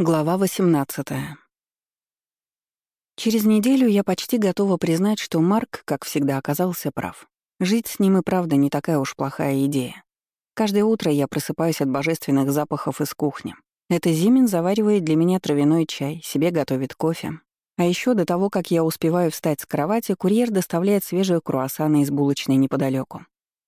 Глава 18. Через неделю я почти готова признать, что Марк, как всегда, оказался прав. Жить с ним и правда не такая уж плохая идея. Каждое утро я просыпаюсь от божественных запахов из кухни. Это Зимин заваривает для меня травяной чай, себе готовит кофе. А еще до того, как я успеваю встать с кровати, курьер доставляет свежие круассаны из булочной неподалеку.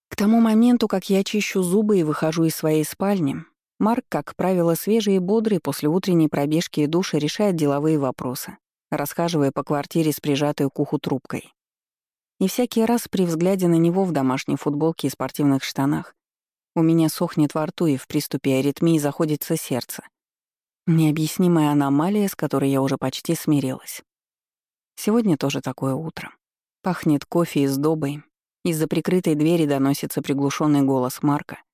К тому моменту, как я чищу зубы и выхожу из своей спальни, Марк, как правило, свежий и бодрый после утренней пробежки и душа решает деловые вопросы, расхаживая по квартире с прижатой к уху трубкой. И всякий раз при взгляде на него в домашней футболке и спортивных штанах у меня сохнет во рту и в приступе аритмии заходится сердце. Необъяснимая аномалия, с которой я уже почти смирилась. Сегодня тоже такое утро. Пахнет кофе и сдобой. Из-за прикрытой двери доносится приглушенный голос Марка —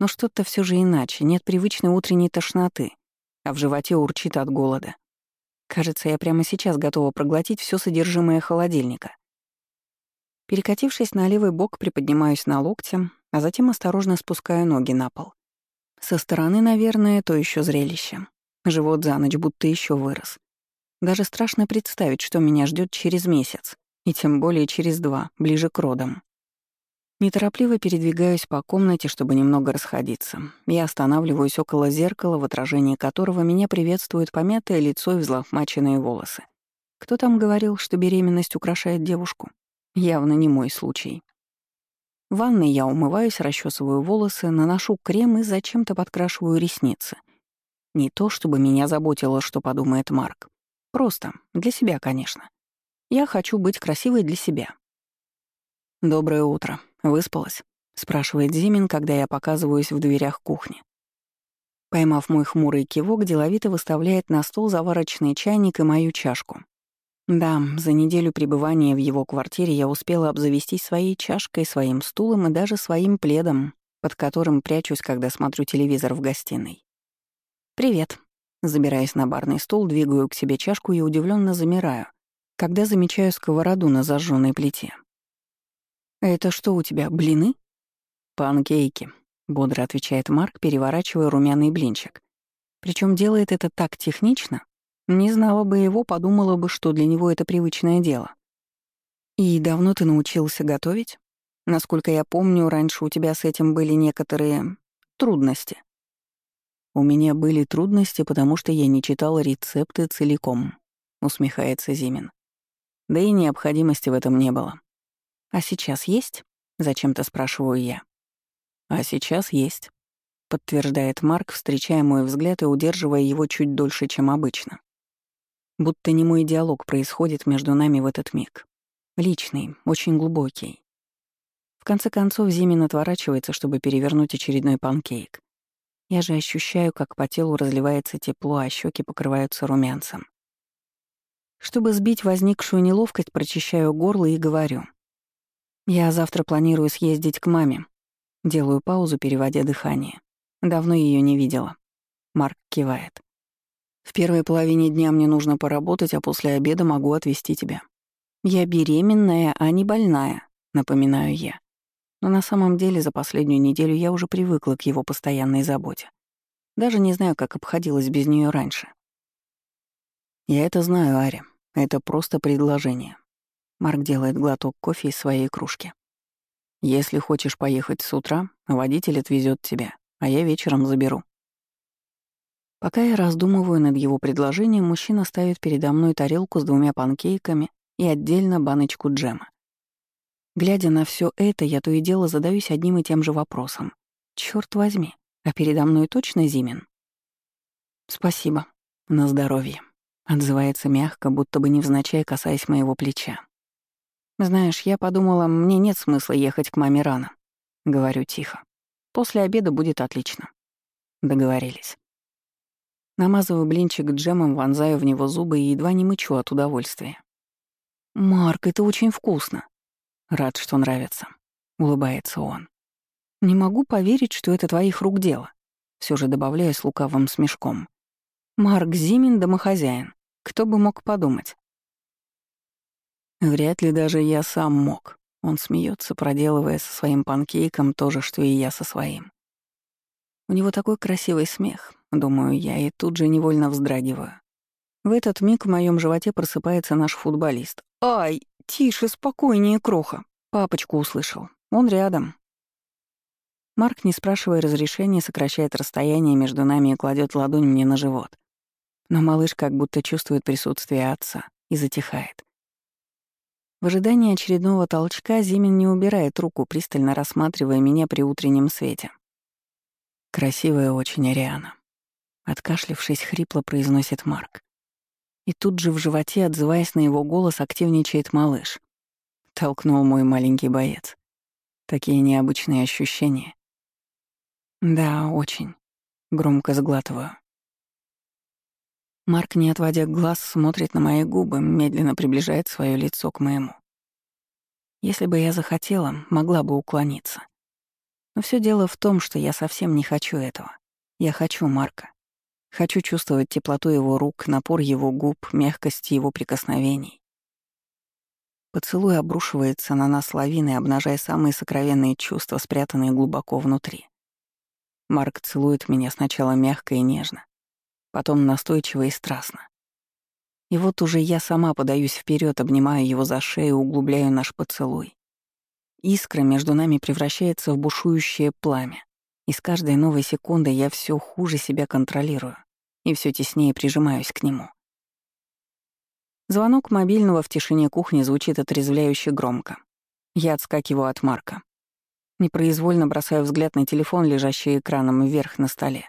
но что-то все же иначе, нет привычной утренней тошноты, а в животе урчит от голода. Кажется, я прямо сейчас готова проглотить все содержимое холодильника. Перекатившись на левый бок, приподнимаюсь на локте, а затем осторожно спускаю ноги на пол. Со стороны, наверное, то еще зрелище. Живот за ночь будто еще вырос. Даже страшно представить, что меня ждет через месяц, и тем более через два, ближе к родам. Неторопливо передвигаюсь по комнате, чтобы немного расходиться. Я останавливаюсь около зеркала, в отражении которого меня приветствует помятое лицо и взлохмаченные волосы. Кто там говорил, что беременность украшает девушку? Явно не мой случай. В ванной я умываюсь, расчесываю волосы, наношу крем и зачем-то подкрашиваю ресницы. Не то, чтобы меня заботило, что подумает Марк. Просто, для себя, конечно. Я хочу быть красивой для себя. «Доброе утро», «Выспалась?» — спрашивает Зимин, когда я показываюсь в дверях кухни. Поймав мой хмурый кивок, деловито выставляет на стол заварочный чайник и мою чашку. Да, за неделю пребывания в его квартире я успела обзавестись своей чашкой, своим стулом и даже своим пледом, под которым прячусь, когда смотрю телевизор в гостиной. «Привет». Забираясь на барный стул, двигаю к себе чашку и удивленно замираю, когда замечаю сковороду на зажженной плите. «Это что у тебя, блины?» «Панкейки», — бодро отвечает Марк, переворачивая румяный блинчик. Причем делает это так технично. Не знала бы его, подумала бы, что для него это привычное дело. «И давно ты научился готовить? Насколько я помню, раньше у тебя с этим были некоторые трудности». «У меня были трудности, потому что я не читал рецепты целиком», — усмехается Зимин. «Да и необходимости в этом не было. «А сейчас есть?» — зачем-то спрашиваю я. «А сейчас есть», — подтверждает Марк, встречая мой взгляд и удерживая его чуть дольше, чем обычно. Будто не мой диалог происходит между нами в этот миг. Личный, очень глубокий. В конце концов, Зимин отворачивается, чтобы перевернуть очередной панкейк. Я же ощущаю, как по телу разливается тепло, а щеки покрываются румянцем. Чтобы сбить возникшую неловкость, прочищаю горло и говорю. Я завтра планирую съездить к маме. Делаю паузу, переводя дыхание. Давно ее не видела. Марк кивает. В первой половине дня мне нужно поработать, а после обеда могу отвезти тебя. Я беременная, а не больная, напоминаю я. Но на самом деле за последнюю неделю я уже привыкла к его постоянной заботе. Даже не знаю, как обходилась без нее раньше. Я это знаю, Ари. Это просто предложение. Марк делает глоток кофе из своей кружки. «Если хочешь поехать с утра, водитель отвезет тебя, а я вечером заберу». Пока я раздумываю над его предложением, мужчина ставит передо мной тарелку с двумя панкейками и отдельно баночку джема. Глядя на все это, я то и дело задаюсь одним и тем же вопросом. Черт возьми, а передо мной точно Зимин? Спасибо. На здоровье. Отзывается мягко, будто бы невзначай касаясь моего плеча. «Знаешь, я подумала, мне нет смысла ехать к маме рано». Говорю тихо. «После обеда будет отлично». Договорились. Намазываю блинчик джемом, вонзаю в него зубы и едва не мычу от удовольствия. «Марк, это очень вкусно». Рад, что нравится. Улыбается он. «Не могу поверить, что это твоих рук дело». Все же добавляю с лукавым смешком. «Марк Зимин — домохозяин. Кто бы мог подумать?» Вряд ли даже я сам мог. Он смеется, проделывая со своим панкейком то же, что и я со своим. У него такой красивый смех, думаю я, и тут же невольно вздрагиваю. В этот миг в моем животе просыпается наш футболист. «Ай, тише, спокойнее, кроха!» Папочку услышал. Он рядом. Марк, не спрашивая разрешения, сокращает расстояние между нами и кладет ладонь мне на живот. Но малыш как будто чувствует присутствие отца и затихает. В ожидании очередного толчка Зимин не убирает руку, пристально рассматривая меня при утреннем свете. «Красивая очень Ариана», — откашлившись, хрипло произносит Марк. И тут же в животе, отзываясь на его голос, активничает малыш. Толкнул мой маленький боец. Такие необычные ощущения. Да, очень. Громко сглатываю. Марк, не отводя глаз, смотрит на мои губы, медленно приближает свое лицо к моему. Если бы я захотела, могла бы уклониться. Но все дело в том, что я совсем не хочу этого. Я хочу Марка. Хочу чувствовать теплоту его рук, напор его губ, мягкость его прикосновений. Поцелуй обрушивается на нас лавиной, обнажая самые сокровенные чувства, спрятанные глубоко внутри. Марк целует меня сначала мягко и нежно, потом настойчиво и страстно. И вот уже я сама подаюсь вперед, обнимаю его за шею, углубляю наш поцелуй. Искра между нами превращается в бушующее пламя, и с каждой новой секундой я все хуже себя контролирую и все теснее прижимаюсь к нему. Звонок мобильного в тишине кухни звучит отрезвляюще громко. Я отскакиваю от Марка. Непроизвольно бросаю взгляд на телефон, лежащий экраном вверх на столе.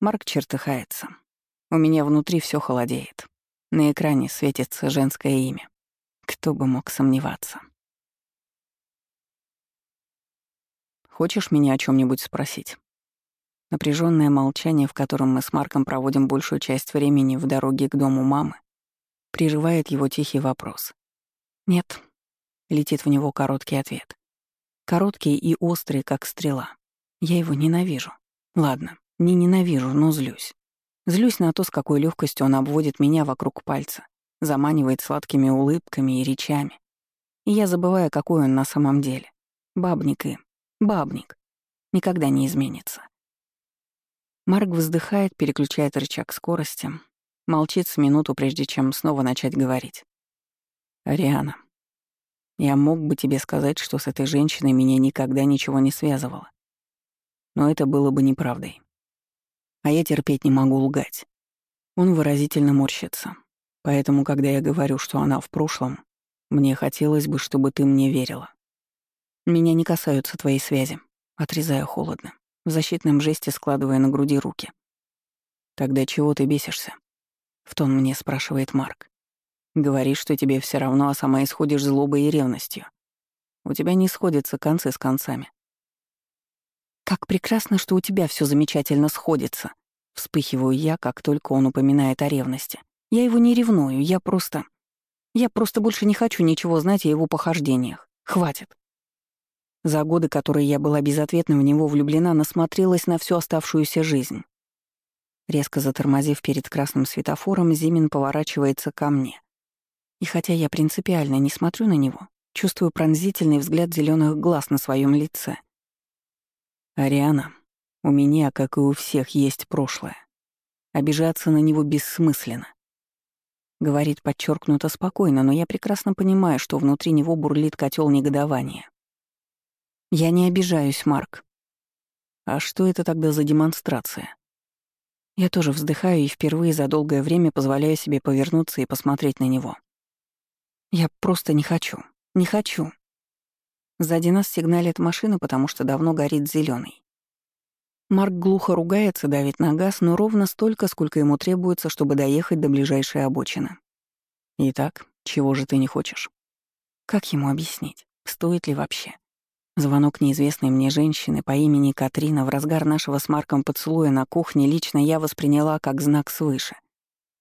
Марк чертыхается. У меня внутри все холодеет. На экране светится женское имя. Кто бы мог сомневаться. Хочешь меня о чем нибудь спросить? Напряженное молчание, в котором мы с Марком проводим большую часть времени в дороге к дому мамы, прерывает его тихий вопрос. «Нет», — летит в него короткий ответ. Короткий и острый, как стрела. Я его ненавижу. Ладно, не ненавижу, но злюсь. Злюсь на то, с какой легкостью он обводит меня вокруг пальца, заманивает сладкими улыбками и речами. И я забываю, какой он на самом деле. Бабник и... Бабник. Никогда не изменится. Марк вздыхает, переключает рычаг скорости, молчит с минуту, прежде чем снова начать говорить. «Ариана, я мог бы тебе сказать, что с этой женщиной меня никогда ничего не связывало. Но это было бы неправдой. А я терпеть не могу лгать. Он выразительно морщится. Поэтому, когда я говорю, что она в прошлом, мне хотелось бы, чтобы ты мне верила. Меня не касаются твои связи. Отрезаю холодно, в защитном жесте складывая на груди руки. Тогда чего ты бесишься? В тон мне спрашивает Марк. Говоришь, что тебе все равно, а сама исходишь злобой и ревностью. У тебя не сходятся концы с концами. «Как прекрасно, что у тебя все замечательно сходится!» Вспыхиваю я, как только он упоминает о ревности. Я его не ревную, я просто... Я просто больше не хочу ничего знать о его похождениях. Хватит. За годы, которые я была безответно в него влюблена, насмотрелась на всю оставшуюся жизнь. Резко затормозив перед красным светофором, Зимин поворачивается ко мне. И хотя я принципиально не смотрю на него, чувствую пронзительный взгляд зеленых глаз на своем лице — «Ариана, у меня, как и у всех, есть прошлое. Обижаться на него бессмысленно. Говорит подчеркнуто спокойно, но я прекрасно понимаю, что внутри него бурлит котел негодования. Я не обижаюсь, Марк. А что это тогда за демонстрация? Я тоже вздыхаю и впервые за долгое время позволяю себе повернуться и посмотреть на него. Я просто не хочу. Не хочу. Сзади нас сигналит машина, потому что давно горит зеленый. Марк глухо ругается, давит на газ, но ровно столько, сколько ему требуется, чтобы доехать до ближайшей обочины. Итак, чего же ты не хочешь? Как ему объяснить? Стоит ли вообще? Звонок неизвестной мне женщины по имени Катрина в разгар нашего с Марком поцелуя на кухне лично я восприняла как знак свыше.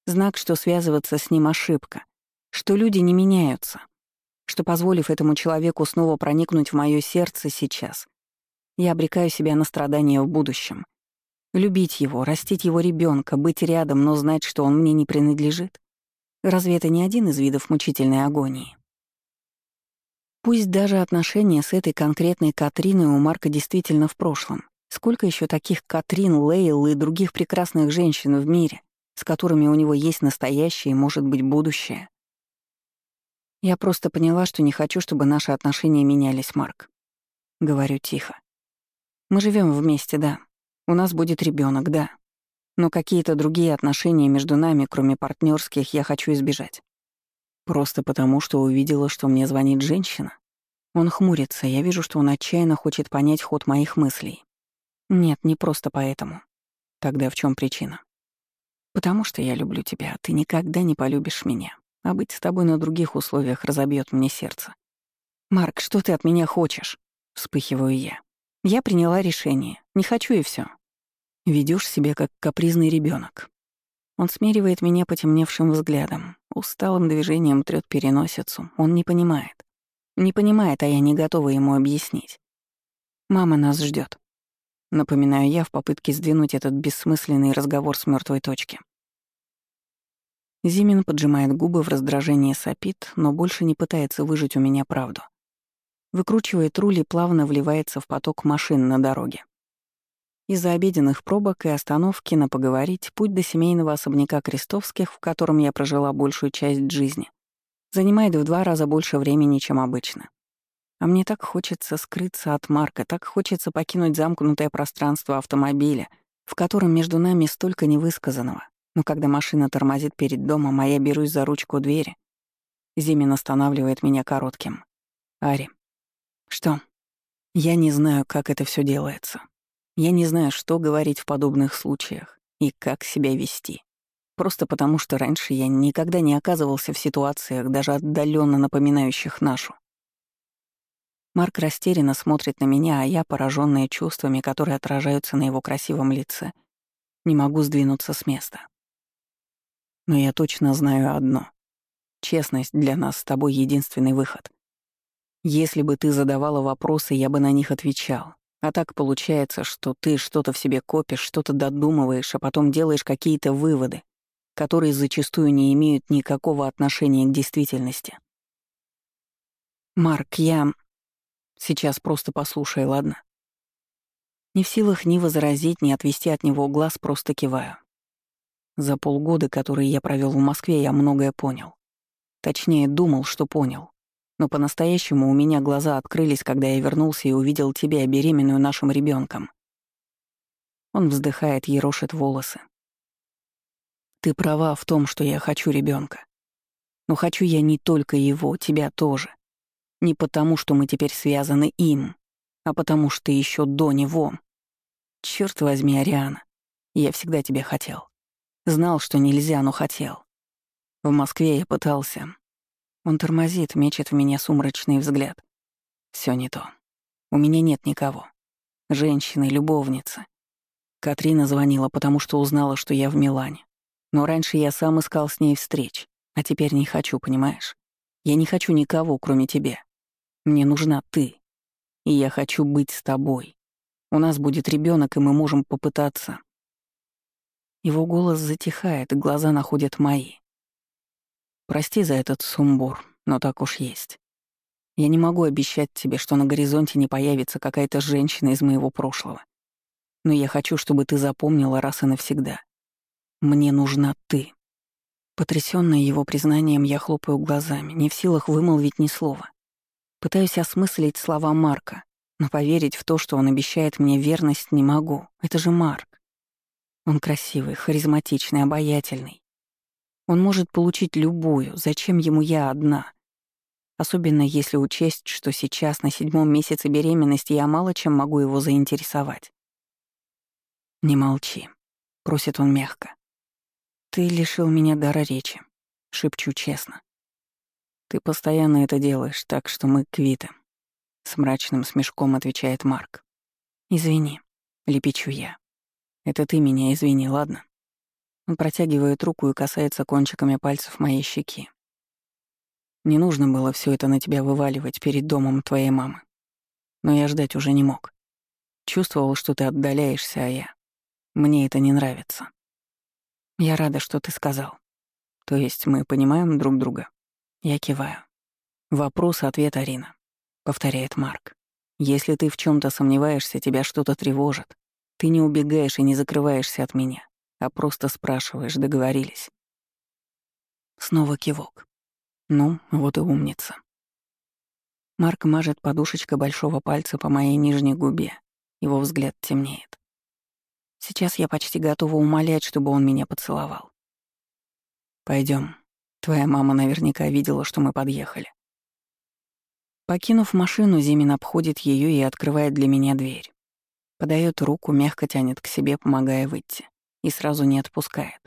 Знак, что связываться с ним ошибка, что люди не меняются, что, позволив этому человеку снова проникнуть в мое сердце сейчас, я обрекаю себя на страдания в будущем. Любить его, растить его ребенка, быть рядом, но знать, что он мне не принадлежит. Разве это не один из видов мучительной агонии? Пусть даже отношения с этой конкретной Катриной у Марка действительно в прошлом, Сколько еще таких Катрин, Лейл и других прекрасных женщин в мире, с которыми у него есть настоящее и, может быть, будущее? Я просто поняла, что не хочу, чтобы наши отношения менялись, Марк. Говорю тихо. Мы живем вместе, да. У нас будет ребенок, да. Но какие-то другие отношения между нами, кроме партнерских, я хочу избежать. Просто потому, что увидела, что мне звонит женщина. Он хмурится, я вижу, что он отчаянно хочет понять ход моих мыслей. Нет, не просто поэтому. Тогда в чем причина? Потому что я люблю тебя, а ты никогда не полюбишь меня. А быть с тобой на других условиях разобьет мне сердце. «Марк, что ты от меня хочешь?» — вспыхиваю я. «Я приняла решение. Не хочу и все. Ведешь себя как капризный ребенок. Он смеривает меня потемневшим взглядом, усталым движением трёт переносицу. Он не понимает. Не понимает, а я не готова ему объяснить. Мама нас ждет. Напоминаю я в попытке сдвинуть этот бессмысленный разговор с мертвой точки. Зимин поджимает губы в раздражении сопит, но больше не пытается выжить у меня правду. Выкручивает руль и плавно вливается в поток машин на дороге. Из-за обеденных пробок и остановки на поговорить путь до семейного особняка Крестовских, в котором я прожила большую часть жизни, занимает в два раза больше времени, чем обычно. А мне так хочется скрыться от Марка, так хочется покинуть замкнутое пространство автомобиля, в котором между нами столько невысказанного. Но когда машина тормозит перед домом, а я берусь за ручку двери, Зимин останавливает меня коротким. «Ари». «Что?» «Я не знаю, как это все делается. Я не знаю, что говорить в подобных случаях и как себя вести. Просто потому, что раньше я никогда не оказывался в ситуациях, даже отдаленно напоминающих нашу. Марк растерянно смотрит на меня, а я, пораженная чувствами, которые отражаются на его красивом лице, не могу сдвинуться с места. Но я точно знаю одно. Честность для нас с тобой единственный выход. Если бы ты задавала вопросы, я бы на них отвечал. А так получается, что ты что-то в себе копишь, что-то додумываешь, а потом делаешь какие-то выводы, которые зачастую не имеют никакого отношения к действительности. Марк, я... Сейчас просто послушай, ладно? Не в силах ни возразить, ни отвести от него глаз, просто киваю. За полгода, которые я провел в Москве, я многое понял. Точнее, думал, что понял. Но по-настоящему у меня глаза открылись, когда я вернулся и увидел тебя, беременную нашим ребенком. Он вздыхает, ерошит волосы. Ты права в том, что я хочу ребенка. Но хочу я не только его, тебя тоже. Не потому, что мы теперь связаны им, а потому что еще до него. Черт возьми, Ариана, я всегда тебя хотел. Знал, что нельзя, но хотел. В Москве я пытался. Он тормозит, мечет в меня сумрачный взгляд. Все не то. У меня нет никого. Женщины, любовницы. Катрина звонила, потому что узнала, что я в Милане. Но раньше я сам искал с ней встреч, а теперь не хочу, понимаешь? Я не хочу никого, кроме тебя. Мне нужна ты. И я хочу быть с тобой. У нас будет ребенок, и мы можем попытаться. Его голос затихает, глаза находят мои. Прости за этот сумбур, но так уж есть. Я не могу обещать тебе, что на горизонте не появится какая-то женщина из моего прошлого. Но я хочу, чтобы ты запомнила раз и навсегда. Мне нужна ты. Потрясённая его признанием, я хлопаю глазами, не в силах вымолвить ни слова. Пытаюсь осмыслить слова Марка, но поверить в то, что он обещает мне верность, не могу. Это же Марк. Он красивый, харизматичный, обаятельный. Он может получить любую, зачем ему я одна? Особенно если учесть, что сейчас, на седьмом месяце беременности, я мало чем могу его заинтересовать. «Не молчи», — просит он мягко. «Ты лишил меня дара речи», — шепчу честно. «Ты постоянно это делаешь, так что мы квиты», — с мрачным смешком отвечает Марк. «Извини», — лепечу я. Это ты меня извини, ладно?» Он протягивает руку и касается кончиками пальцев моей щеки. Не нужно было все это на тебя вываливать перед домом твоей мамы. Но я ждать уже не мог. Чувствовал, что ты отдаляешься, а я... Мне это не нравится. Я рада, что ты сказал. То есть мы понимаем друг друга? Я киваю. Вопрос-ответ, Арина. Повторяет Марк. Если ты в чем то сомневаешься, тебя что-то тревожит, Ты не убегаешь и не закрываешься от меня, а просто спрашиваешь, договорились. Снова кивок. Ну, вот и умница. Марк мажет подушечкой большого пальца по моей нижней губе. Его взгляд темнеет. Сейчас я почти готова умолять, чтобы он меня поцеловал. Пойдем. Твоя мама наверняка видела, что мы подъехали. Покинув машину, Зимин обходит ее и открывает для меня дверь. Подает руку, мягко тянет к себе, помогая выйти. И сразу не отпускает.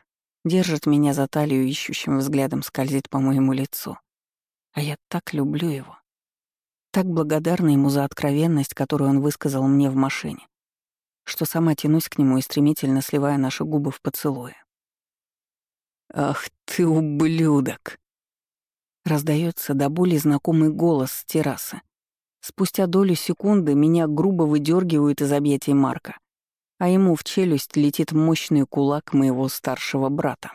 Держит меня за талию, ищущим взглядом скользит по моему лицу. А я так люблю его. Так благодарна ему за откровенность, которую он высказал мне в машине, что сама тянусь к нему и стремительно сливая наши губы в поцелуе. «Ах ты, ублюдок!» Раздается до боли знакомый голос с террасы. Спустя долю секунды меня грубо выдергивают из объятий Марка, а ему в челюсть летит мощный кулак моего старшего брата.